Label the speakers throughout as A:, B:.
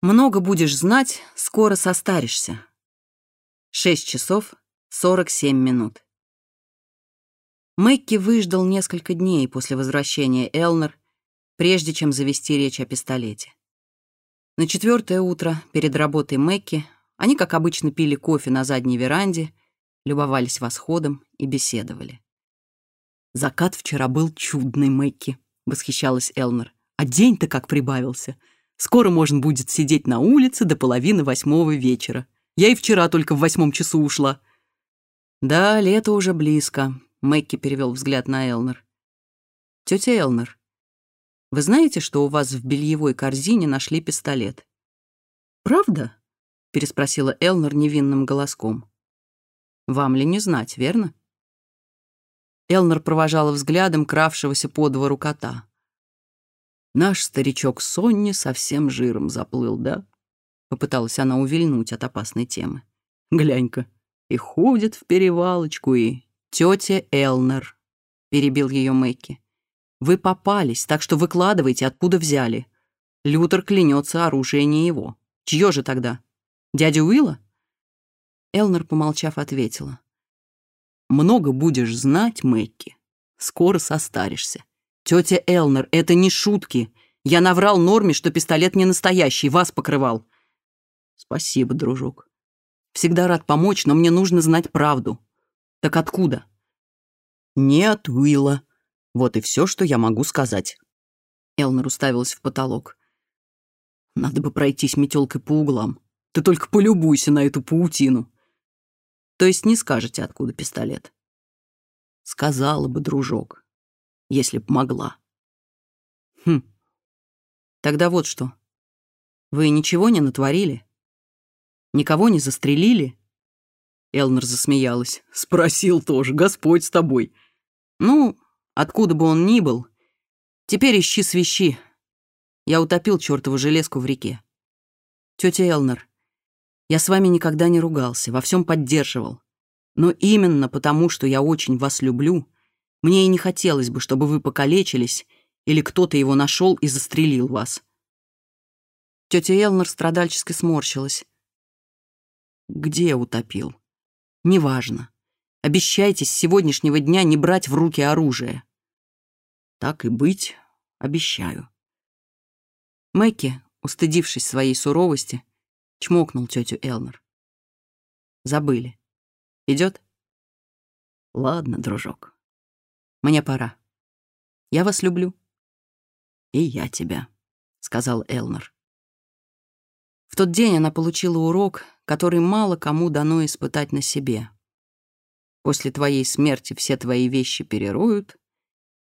A: Много будешь знать, скоро состаришься. 6 часов 47 минут. Мэкки выждал несколько дней после возвращения Элнер, прежде чем завести речь о пистолете. На четвертое утро, перед работой Мэкки, они, как обычно, пили кофе на задней веранде, любовались восходом и беседовали. «Закат вчера был чудный, Мэкки», — восхищалась Элнер. «А день-то как прибавился. Скоро можно будет сидеть на улице до половины восьмого вечера. Я и вчера только в восьмом часу ушла». «Да, лето уже близко», — Мэкки перевел взгляд на Элнер. «Тетя Элнер, вы знаете, что у вас в бельевой корзине нашли пистолет?» «Правда?» — переспросила Элнер невинным голоском. «Вам ли не знать, верно?» Элнер провожала взглядом кравшегося по двору кота. Наш старичок Сонни совсем жиром заплыл, да? Попыталась она увильнуть от опасной темы. Глянь-ка, и ходит в перевалочку, и... Тетя Элнер, перебил ее Мэкки. Вы попались, так что выкладывайте, откуда взяли. Лютер клянется, оружие не его. Чье же тогда? Дядя Уилла? Элнер, помолчав, ответила. «Много будешь знать, Мэкки. Скоро состаришься. «Тетя Элнер, это не шутки. Я наврал Норме, что пистолет не настоящий, вас покрывал». «Спасибо, дружок. Всегда рад помочь, но мне нужно знать правду». «Так откуда?» «Не от Уилла. Вот и все, что я могу сказать». Элнер уставилась в потолок. «Надо бы пройтись метелкой по углам. Ты только полюбуйся на эту паутину». «То есть не скажете, откуда пистолет?» «Сказала бы, дружок. если б могла. Хм. Тогда вот что. Вы ничего не натворили? Никого не застрелили? Элнер засмеялась. Спросил тоже, Господь с тобой. Ну, откуда бы он ни был, теперь ищи свищи. Я утопил чертову железку в реке. Тетя Элнер, я с вами никогда не ругался, во всем поддерживал. Но именно потому, что я очень вас люблю, Мне и не хотелось бы, чтобы вы покалечились или кто-то его нашел и застрелил вас». Тетя Элнер страдальчески сморщилась. «Где утопил? Неважно. Обещайте с сегодняшнего дня не брать в руки оружие». «Так и быть, обещаю». Мэкки, устыдившись своей суровости, чмокнул тетю Элнер. «Забыли. Идет?» «Ладно, дружок». Мне пора. Я вас люблю. И я тебя, сказал Элнер. В тот день она получила урок, который мало кому дано испытать на себе. После твоей смерти все твои вещи перероют,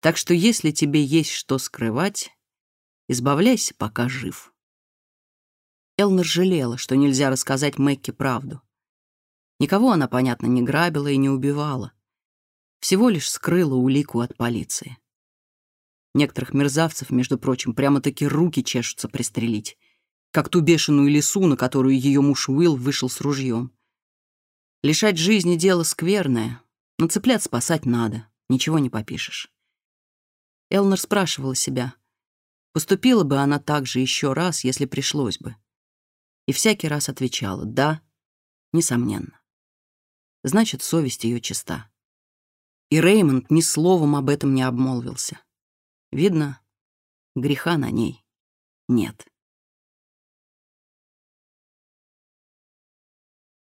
A: так что если тебе есть что скрывать, избавляйся, пока жив. Элнер жалела, что нельзя рассказать Мэкке правду. Никого она, понятно, не грабила и не убивала всего лишь скрыла улику от полиции. Некоторых мерзавцев, между прочим, прямо-таки руки чешутся пристрелить, как ту бешеную лису, на которую ее муж Уилл вышел с ружьем. Лишать жизни — дело скверное, но цыплят спасать надо, ничего не попишешь. Элнер спрашивала себя, поступила бы она так же еще раз, если пришлось бы. И всякий раз отвечала «да», несомненно. Значит, совесть ее чиста и Реймонд ни словом об этом не обмолвился. Видно, греха на ней нет.